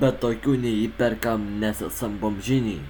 bet tokių neįperkam nes esam bomžiniai